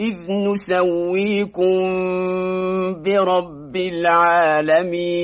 إذ نسويكم برب العالمين